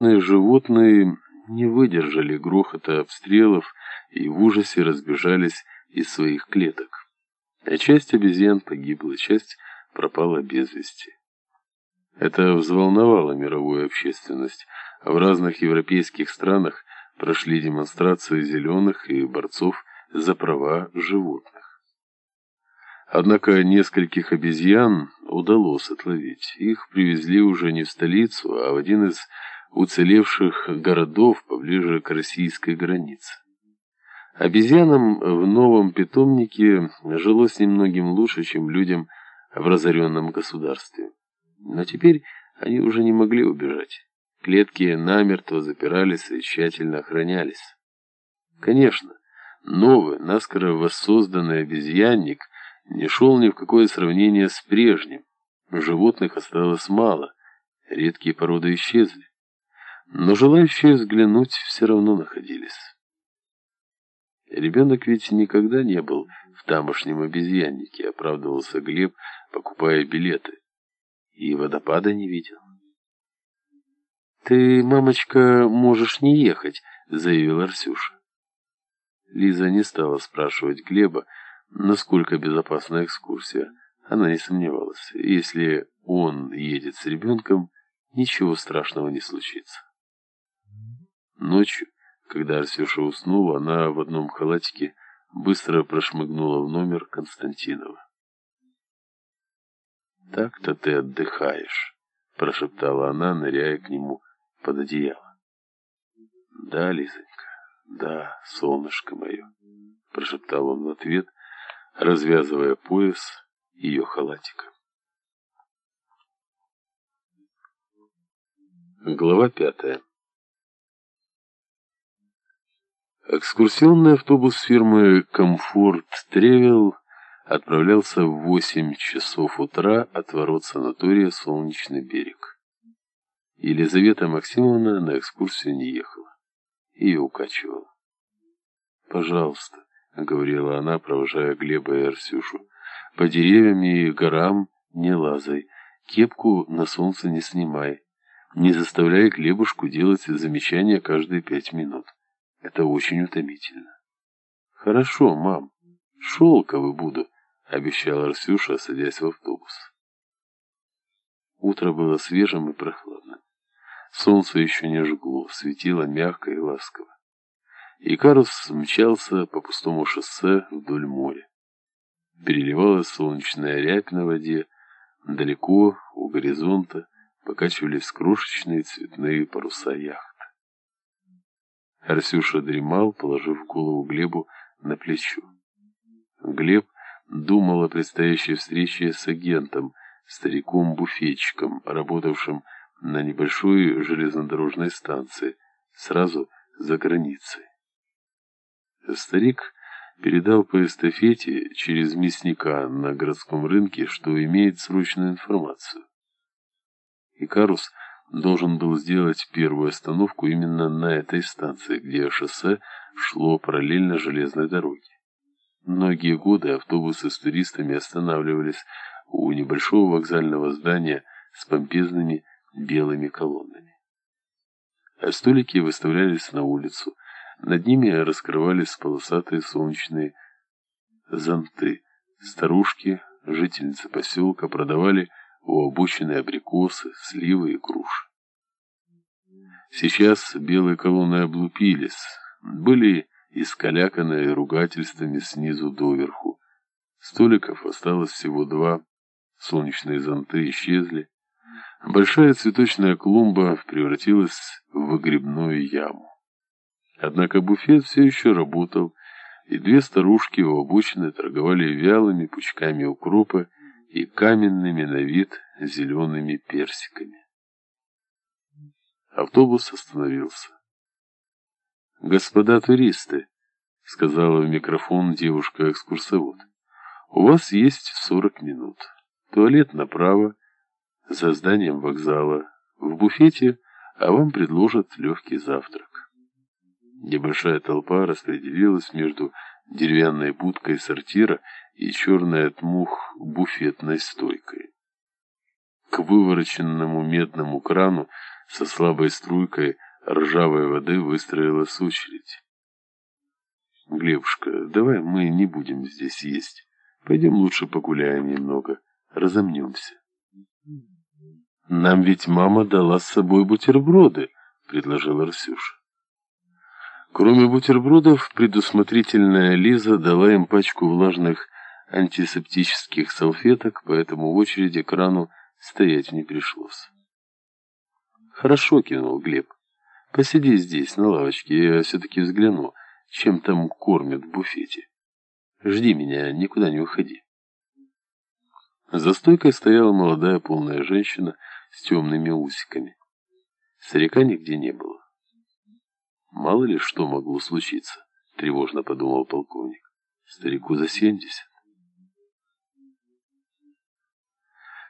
Животные не выдержали грохота обстрелов и в ужасе разбежались из своих клеток. А часть обезьян погибла, часть пропала без вести. Это взволновало мировую общественность. В разных европейских странах прошли демонстрации зеленых и борцов за права животных. Однако нескольких обезьян удалось отловить. Их привезли уже не в столицу, а в один из уцелевших городов поближе к российской границе. Обезьянам в новом питомнике жилось немногим лучше, чем людям в разоренном государстве. Но теперь они уже не могли убежать. Клетки намертво запирались и тщательно охранялись. Конечно, новый, наскоро воссозданный обезьянник не шел ни в какое сравнение с прежним. Животных осталось мало, редкие породы исчезли. Но желающие взглянуть все равно находились. Ребенок ведь никогда не был в тамошнем обезьяннике, оправдывался Глеб, покупая билеты. И водопада не видел. «Ты, мамочка, можешь не ехать», — заявил Арсюша. Лиза не стала спрашивать Глеба, насколько безопасна экскурсия. Она не сомневалась. Если он едет с ребенком, ничего страшного не случится. Ночью, когда Арсюша уснула, она в одном халатике быстро прошмыгнула в номер Константинова. «Так-то ты отдыхаешь», — прошептала она, ныряя к нему под одеяло. «Да, Лизонька, да, солнышко мое», — прошептал он в ответ, развязывая пояс ее халатика. Глава пятая Экскурсионный автобус фирмы «Комфорт Тревел» отправлялся в 8 часов утра от ворот санатория «Солнечный берег». Елизавета Максимовна на экскурсию не ехала. Ее укачивала. «Пожалуйста», — говорила она, провожая Глеба и Арсюшу, — «по деревьям и горам не лазай, кепку на солнце не снимай, не заставляй Глебушку делать замечания каждые пять минут». Это очень утомительно. Хорошо, мам. Шелковый буду, обещала Арсюша, садясь в автобус. Утро было свежим и прохладным. Солнце еще не жгло, светило мягко и ласково. И Карус мчался по пустому шоссе вдоль моря. Переливалась солнечная рябь на воде, далеко, у горизонта, покачивались крошечные цветные паруса яхт. Арсюша дремал, положив голову Глебу на плечо. Глеб думал о предстоящей встрече с агентом, стариком-буфетчиком, работавшим на небольшой железнодорожной станции, сразу за границей. Старик передал по эстафете через мясника на городском рынке, что имеет срочную информацию. Икарус должен был сделать первую остановку именно на этой станции, где шоссе шло параллельно железной дороге. Многие годы автобусы с туристами останавливались у небольшого вокзального здания с помпезными белыми колоннами. А столики выставлялись на улицу. Над ними раскрывались полосатые солнечные зонты. Старушки, жительницы поселка, продавали у обочины абрикосы, сливы и груши. Сейчас белые колонны облупились, были искаляканы ругательствами снизу доверху. Столиков осталось всего два, солнечные зонты исчезли. Большая цветочная клумба превратилась в выгребную яму. Однако буфет все еще работал, и две старушки у обочины торговали вялыми пучками укропа и каменными на вид зелеными персиками. Автобус остановился. «Господа туристы», — сказала в микрофон девушка-экскурсовод, — «у вас есть сорок минут. Туалет направо, за зданием вокзала, в буфете, а вам предложат легкий завтрак». Небольшая толпа распределилась между деревянной будкой сортира и черной от мух буфетной стойкой. К вывороченному медному крану со слабой струйкой ржавой воды выстроилась очередь. «Глебушка, давай мы не будем здесь есть. Пойдем лучше погуляем немного, разомнемся». «Нам ведь мама дала с собой бутерброды», — предложил Арсюша. Кроме бутербродов, предусмотрительная Лиза дала им пачку влажных антисептических салфеток, поэтому в очереди к крану стоять не пришлось. «Хорошо», — кинул Глеб. «Посиди здесь, на лавочке, я все-таки взгляну, чем там кормят в буфете. Жди меня, никуда не уходи». За стойкой стояла молодая полная женщина с темными усиками. Старика нигде не было. Мало ли что могло случиться, тревожно подумал полковник. Старику за семьдесят.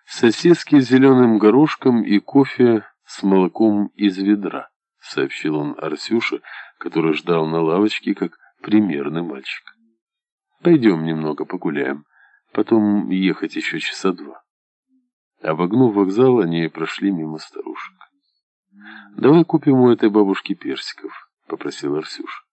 Сосиски с зеленым горошком и кофе с молоком из ведра, сообщил он Арсюше, который ждал на лавочке, как примерный мальчик. Пойдем немного погуляем, потом ехать еще часа два. Обогнув вокзал, они прошли мимо старушек. «Давай купим у этой бабушки персиков», — попросил Арсюш.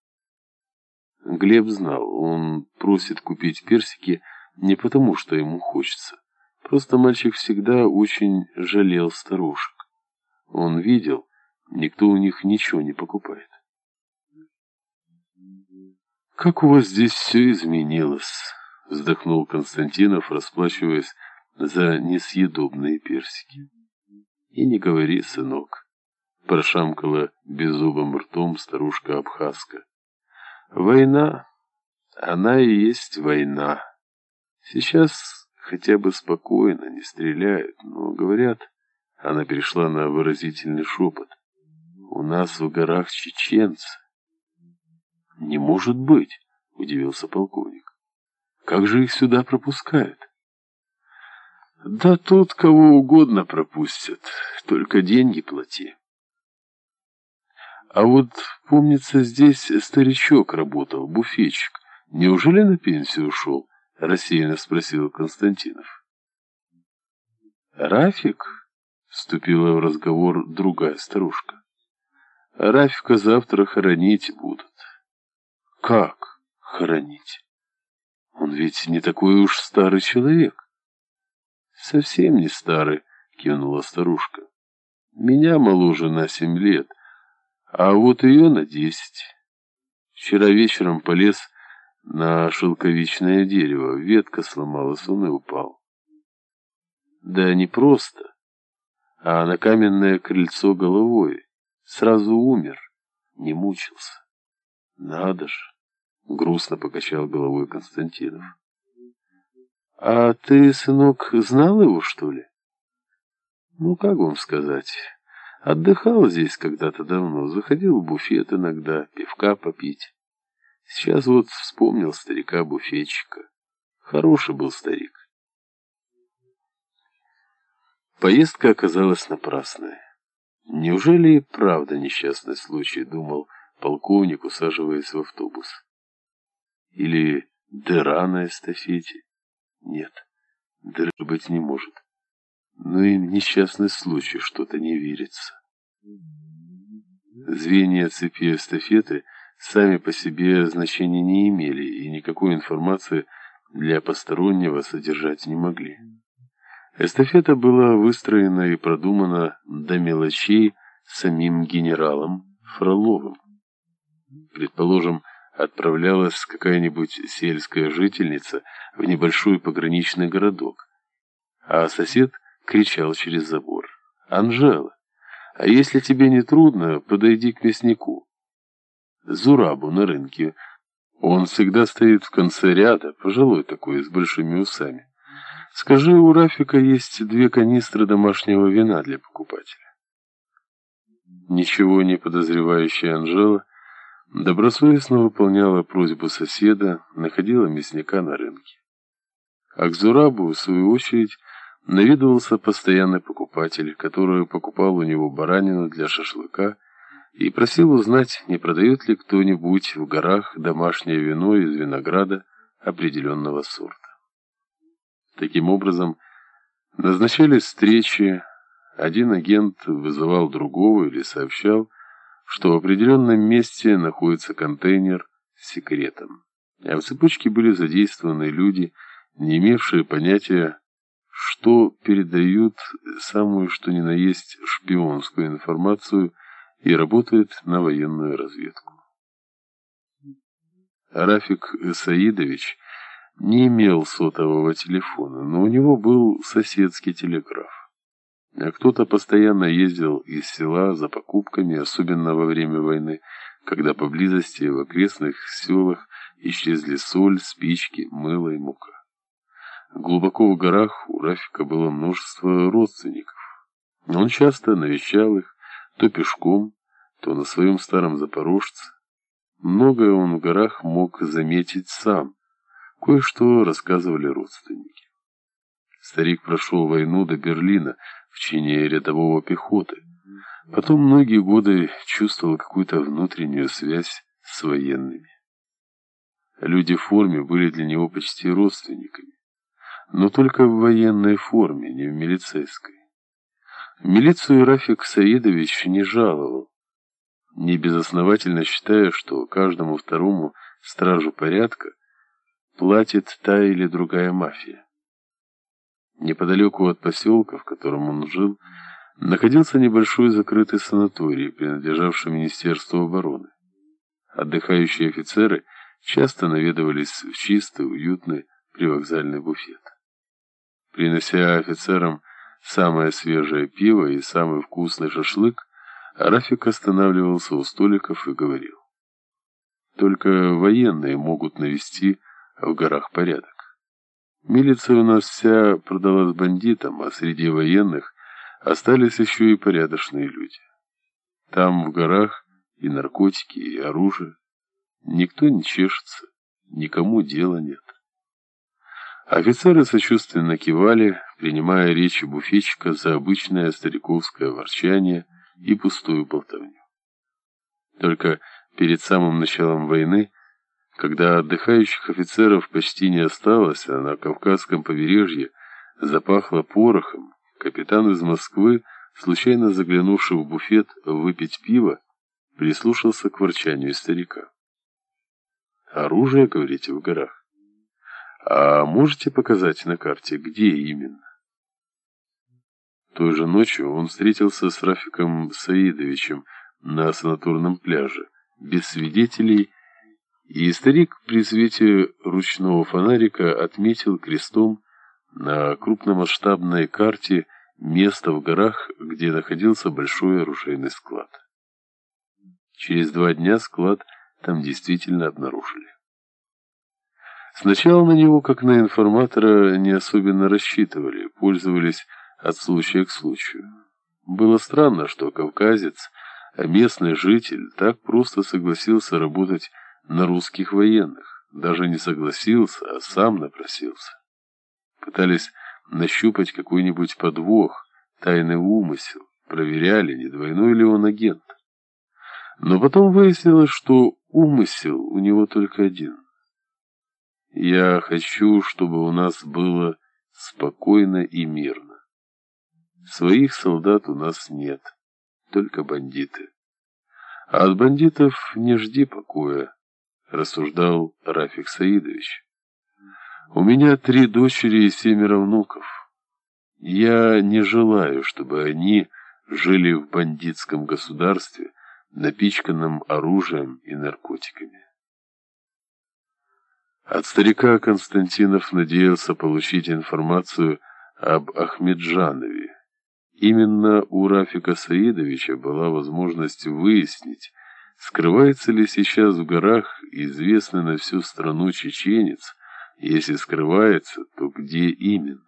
Глеб знал, он просит купить персики не потому, что ему хочется. Просто мальчик всегда очень жалел старушек. Он видел, никто у них ничего не покупает. «Как у вас здесь все изменилось!» — вздохнул Константинов, расплачиваясь за несъедобные персики. «И не говори, сынок!» — прошамкала беззубым ртом старушка-абхазка. «Война, она и есть война. Сейчас хотя бы спокойно, не стреляют, но, говорят, она перешла на выразительный шепот. У нас в горах чеченцы. Не может быть, удивился полковник. Как же их сюда пропускают? Да тут кого угодно пропустят, только деньги плати. А вот, помнится, здесь старичок работал, буфетчик. Неужели на пенсию ушел? — рассеянно спросил Константинов. «Рафик?» — вступила в разговор другая старушка. «Рафика завтра хоронить будут». «Как хоронить? Он ведь не такой уж старый человек». «Совсем не старый», — кивнула старушка. «Меня моложе на семь лет, а вот ее на десять. Вчера вечером полез на шелковичное дерево. Ветка сломалась, он и упал. Да не просто, а на каменное крыльцо головой. Сразу умер, не мучился. Надо ж, грустно покачал головой Константинов. А ты, сынок, знал его, что ли? Ну, как вам сказать... Отдыхал здесь когда-то давно, заходил в буфет иногда, пивка попить. Сейчас вот вспомнил старика-буфетчика. Хороший был старик. Поездка оказалась напрасной. Неужели и правда несчастный случай, думал полковник, усаживаясь в автобус? Или дыра на эстафете? Нет, дыры быть не может. Но и несчастный случай что-то не верится. Звенья цепи эстафеты — сами по себе значения не имели и никакой информации для постороннего содержать не могли. Эстафета была выстроена и продумана до мелочей самим генералом Фроловым. Предположим, отправлялась какая-нибудь сельская жительница в небольшой пограничный городок, а сосед кричал через забор. «Анжела, а если тебе не трудно, подойди к мяснику. Зурабу на рынке. Он всегда стоит в конце ряда, пожилой такой, с большими усами. Скажи, у Рафика есть две канистры домашнего вина для покупателя. Ничего не подозревающая Анжела добросовестно выполняла просьбу соседа, находила мясника на рынке. А к Зурабу, в свою очередь, наведывался постоянный покупатель, который покупал у него баранину для шашлыка и просил узнать, не продает ли кто-нибудь в горах домашнее вино из винограда определенного сорта. Таким образом, назначались встречи, Один агент вызывал другого или сообщал, что в определенном месте находится контейнер с секретом. А в цепочке были задействованы люди, не имевшие понятия, что передают самую что ни на есть шпионскую информацию и работают на военную разведку. Рафик Саидович не имел сотового телефона, но у него был соседский телеграф. А кто-то постоянно ездил из села за покупками, особенно во время войны, когда поблизости в окрестных селах исчезли соль, спички, мыло и мука. Глубоко в горах у Рафика было множество родственников. Он часто навещал их, то пешком, то на своем старом запорожце. Многое он в горах мог заметить сам. Кое-что рассказывали родственники. Старик прошел войну до Берлина в чине рядового пехоты. Потом многие годы чувствовал какую-то внутреннюю связь с военными. Люди в форме были для него почти родственниками но только в военной форме, не в милицейской. Милицию Рафик Саидович не жаловал, не безосновательно считая, что каждому второму стражу порядка платит та или другая мафия. Неподалеку от поселка, в котором он жил, находился небольшой закрытый санаторий, принадлежавший Министерству обороны. Отдыхающие офицеры часто наведывались в чистый, уютный привокзальный буфет принося офицерам самое свежее пиво и самый вкусный шашлык, Рафик останавливался у столиков и говорил. Только военные могут навести в горах порядок. Милиция у нас вся продалась бандитам, а среди военных остались еще и порядочные люди. Там в горах и наркотики, и оружие. Никто не чешется, никому дела нет. Офицеры сочувственно кивали, принимая речи буфетчика за обычное стариковское ворчание и пустую болтовню. Только перед самым началом войны, когда отдыхающих офицеров почти не осталось, а на Кавказском побережье запахло порохом, капитан из Москвы, случайно заглянувший в буфет выпить пиво, прислушался к ворчанию старика. «Оружие, говорите, в горах?» А можете показать на карте, где именно? Той же ночью он встретился с Рафиком Саидовичем на санаторном пляже, без свидетелей, и старик при свете ручного фонарика отметил крестом на крупномасштабной карте место в горах, где находился большой оружейный склад. Через два дня склад там действительно обнаружили. Сначала на него, как на информатора, не особенно рассчитывали, пользовались от случая к случаю. Было странно, что кавказец, а местный житель, так просто согласился работать на русских военных. Даже не согласился, а сам напросился. Пытались нащупать какой-нибудь подвох, тайный умысел, проверяли, не двойной ли он агент. Но потом выяснилось, что умысел у него только один. Я хочу, чтобы у нас было спокойно и мирно. Своих солдат у нас нет, только бандиты. А от бандитов не жди покоя, рассуждал Рафик Саидович. У меня три дочери и семеро внуков. Я не желаю, чтобы они жили в бандитском государстве, напичканном оружием и наркотиками. От старика Константинов надеялся получить информацию об Ахмеджанове. Именно у Рафика Саидовича была возможность выяснить, скрывается ли сейчас в горах известный на всю страну чеченец, если скрывается, то где именно.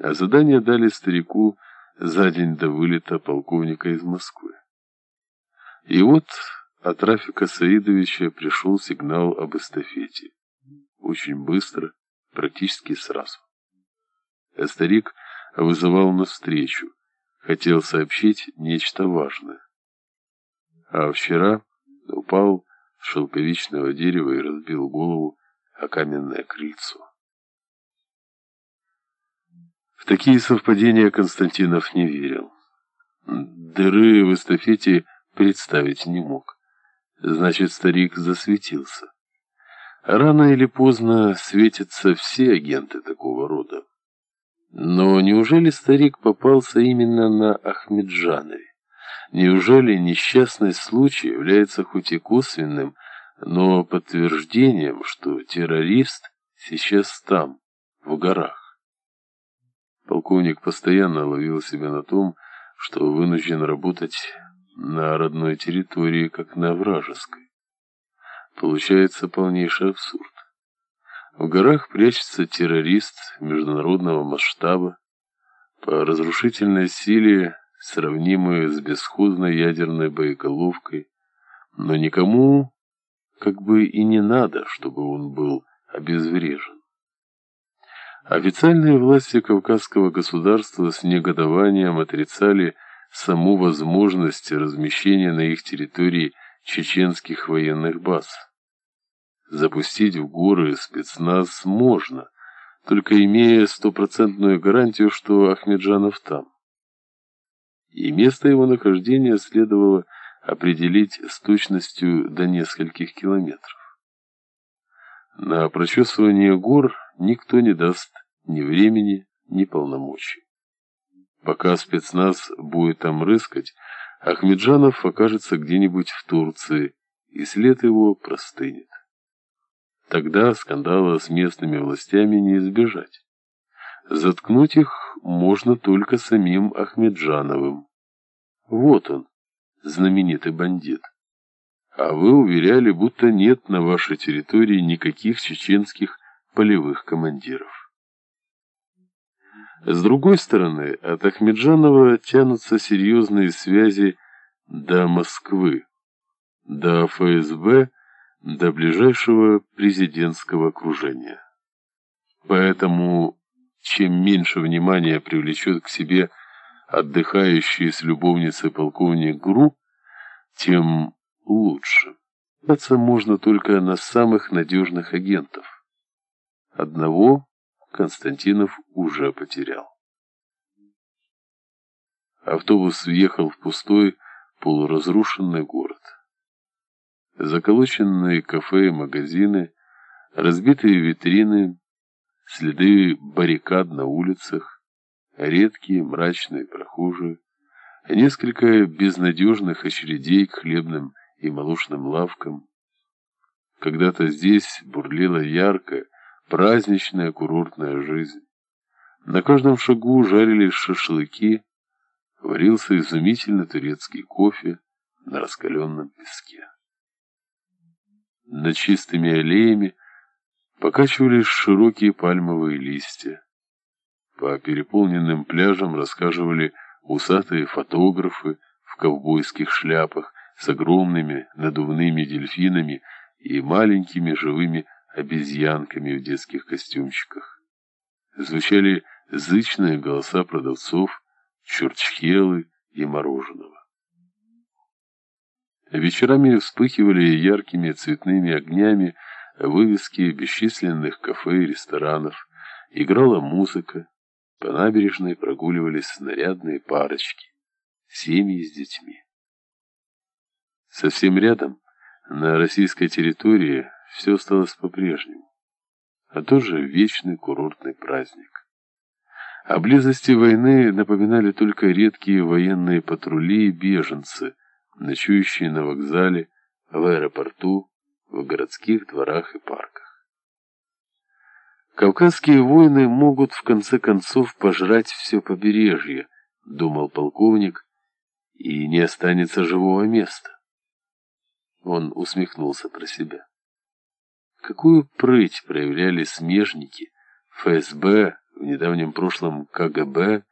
А задание дали старику за день до вылета полковника из Москвы. И вот от Рафика Саидовича пришел сигнал об эстафете. Очень быстро, практически сразу. Старик вызывал навстречу, хотел сообщить нечто важное. А вчера упал с шелковичного дерева и разбил голову о каменное крыльцо. В такие совпадения Константинов не верил. Дыры в эстафете представить не мог. Значит, старик засветился. Рано или поздно светятся все агенты такого рода. Но неужели старик попался именно на Ахмеджанове? Неужели несчастный случай является хоть и косвенным, но подтверждением, что террорист сейчас там, в горах? Полковник постоянно ловил себя на том, что вынужден работать на родной территории, как на вражеской. Получается полнейший абсурд. В горах прячется террорист международного масштаба, по разрушительной силе сравнимые с бесхозной ядерной боеголовкой, но никому как бы и не надо, чтобы он был обезврежен. Официальные власти Кавказского государства с негодованием отрицали саму возможность размещения на их территории чеченских военных баз. Запустить в горы спецназ можно, только имея стопроцентную гарантию, что Ахмеджанов там и место его нахождения следовало определить с точностью до нескольких километров. На прочесывание гор никто не даст ни времени, ни полномочий. Пока спецназ будет там рыскать, Ахмеджанов окажется где-нибудь в Турции, и след его простынет. Тогда скандала с местными властями не избежать. Заткнуть их можно только самим Ахмеджановым. Вот он, знаменитый бандит. А вы уверяли, будто нет на вашей территории никаких чеченских полевых командиров. С другой стороны, от Ахмеджанова тянутся серьезные связи до Москвы, до ФСБ, до ближайшего президентского окружения. Поэтому чем меньше внимания привлечет к себе отдыхающий с любовницей полковник Гру, тем лучше. Опираться можно только на самых надежных агентов. Одного Константинов уже потерял. Автобус въехал в пустой, полуразрушенный город. Заколоченные кафе и магазины, разбитые витрины, следы баррикад на улицах, редкие мрачные прохожие, несколько безнадежных очередей к хлебным и молочным лавкам. Когда-то здесь бурлила яркая, праздничная курортная жизнь. На каждом шагу жарились шашлыки, варился изумительно турецкий кофе на раскаленном песке. Над чистыми аллеями покачивались широкие пальмовые листья. По переполненным пляжам рассказывали усатые фотографы в ковбойских шляпах с огромными надувными дельфинами и маленькими живыми обезьянками в детских костюмчиках. Звучали зычные голоса продавцов, чурчхелы и мороженого. Вечерами вспыхивали яркими цветными огнями вывески бесчисленных кафе и ресторанов, играла музыка, по набережной прогуливались нарядные парочки, семьи с детьми. Совсем рядом, на российской территории, все осталось по-прежнему, а тоже вечный курортный праздник. О близости войны напоминали только редкие военные патрули и беженцы, ночующие на вокзале, в аэропорту, в городских дворах и парках. Кавказские войны могут в конце концов пожрать все побережье, думал полковник, и не останется живого места. Он усмехнулся про себя. Какую прыть проявляли смежники? ФСБ, в недавнем прошлом КГБ,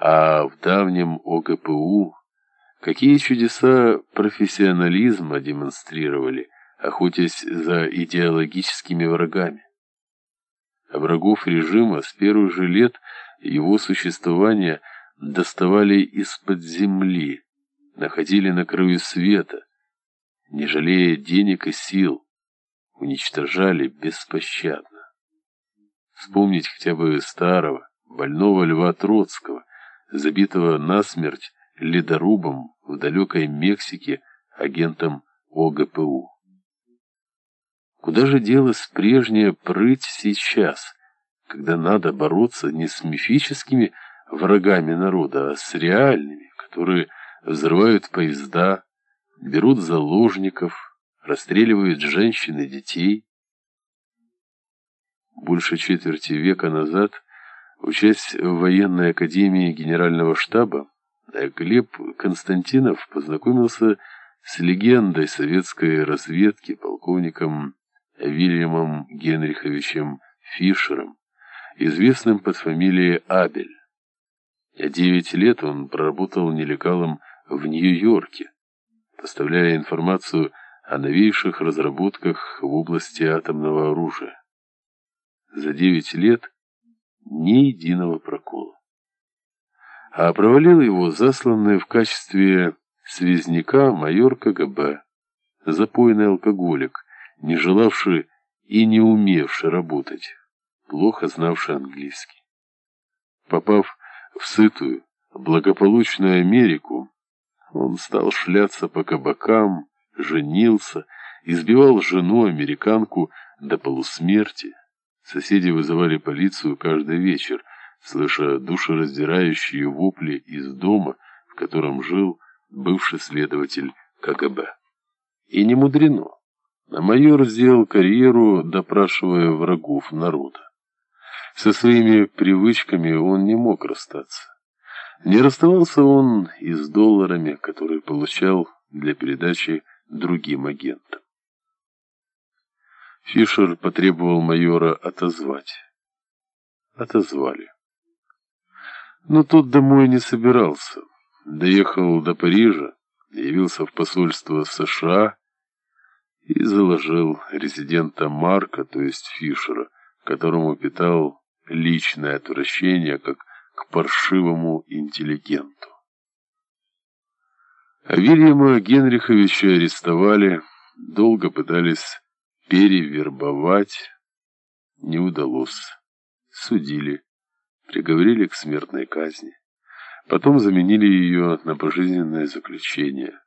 а в давнем ОГПУ, какие чудеса профессионализма демонстрировали охотясь за идеологическими врагами. А врагов режима с первых же лет его существования доставали из-под земли, находили на краю света, не жалея денег и сил, уничтожали беспощадно. Вспомнить хотя бы старого, больного Льва Троцкого, забитого насмерть ледорубом в далекой Мексике агентом ОГПУ. Куда же делась прежняя прыть сейчас, когда надо бороться не с мифическими врагами народа, а с реальными, которые взрывают поезда, берут заложников, расстреливают женщин и детей? Больше четверти века назад, учась в военной академии генерального штаба, Глеб Константинов познакомился с легендой советской разведки полковником Вильямом Генриховичем Фишером, известным под фамилией Абель. Девять лет он проработал нелегалом в Нью-Йорке, поставляя информацию о новейших разработках в области атомного оружия. За девять лет ни единого прокола. А провалил его засланный в качестве связняка майор КГБ, запойный алкоголик, не желавший и не умевший работать, плохо знавший английский. Попав в сытую, благополучную Америку, он стал шляться по кабакам, женился, избивал жену, американку, до полусмерти. Соседи вызывали полицию каждый вечер, слыша душераздирающие вопли из дома, в котором жил бывший следователь КГБ. И не мудрено. А майор сделал карьеру, допрашивая врагов народа. Со своими привычками он не мог расстаться. Не расставался он и с долларами, которые получал для передачи другим агентам. Фишер потребовал майора отозвать. Отозвали. Но тот домой не собирался. Доехал до Парижа, явился в посольство США и заложил резидента Марка, то есть Фишера, которому питал личное отвращение, как к паршивому интеллигенту. Вильяма Генриховича арестовали, долго пытались перевербовать, не удалось. Судили, приговорили к смертной казни. Потом заменили ее на пожизненное заключение.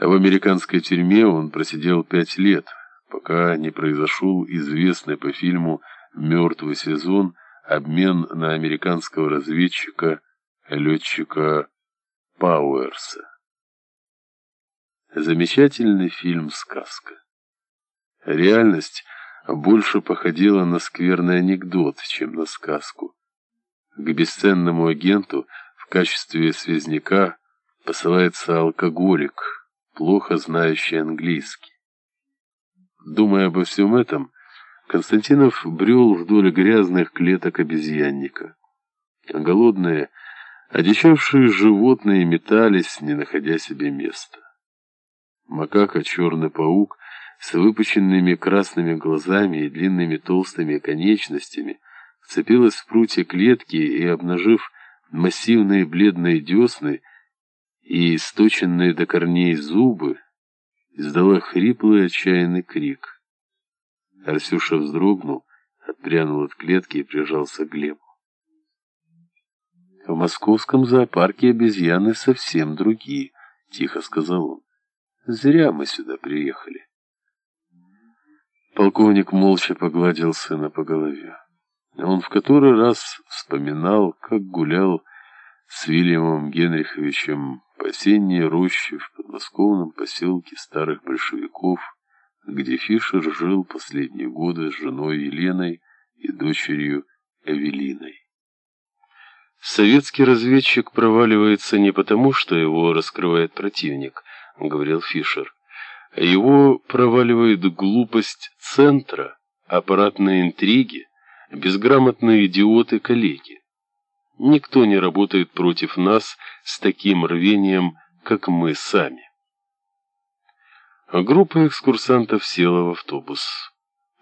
В американской тюрьме он просидел пять лет, пока не произошел известный по фильму «Мертвый сезон» обмен на американского разведчика-летчика Пауэрса. Замечательный фильм-сказка. Реальность больше походила на скверный анекдот, чем на сказку. К бесценному агенту в качестве связняка посылается алкоголик, плохо знающий английский. Думая обо всем этом, Константинов брел вдоль грязных клеток обезьянника. Голодные, одичавшие животные метались, не находя себе места. Макака, черный паук, с выпученными красными глазами и длинными толстыми конечностями, вцепилась в прутья клетки и, обнажив массивные бледные десны и сточенные до корней зубы, издала хриплый отчаянный крик. Арсюша вздрогнул, отпрянул от клетки и прижался к Глебу. «В московском зоопарке обезьяны совсем другие», — тихо сказал он. «Зря мы сюда приехали». Полковник молча погладил сына по голове. Он в который раз вспоминал, как гулял с Вильямом Генриховичем по осенней роще в подмосковном поселке старых большевиков, где Фишер жил последние годы с женой Еленой и дочерью Эвелиной. «Советский разведчик проваливается не потому, что его раскрывает противник», — говорил Фишер. «Его проваливает глупость центра, аппаратные интриги, безграмотные идиоты-коллеги. Никто не работает против нас с таким рвением, как мы сами». Группа экскурсантов села в автобус.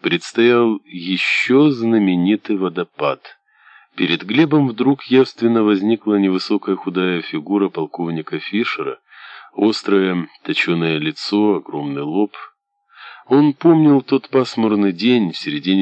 Предстоял еще знаменитый водопад. Перед Глебом вдруг явственно возникла невысокая худая фигура полковника Фишера, острое точеное лицо, огромный лоб. Он помнил тот пасмурный день в середине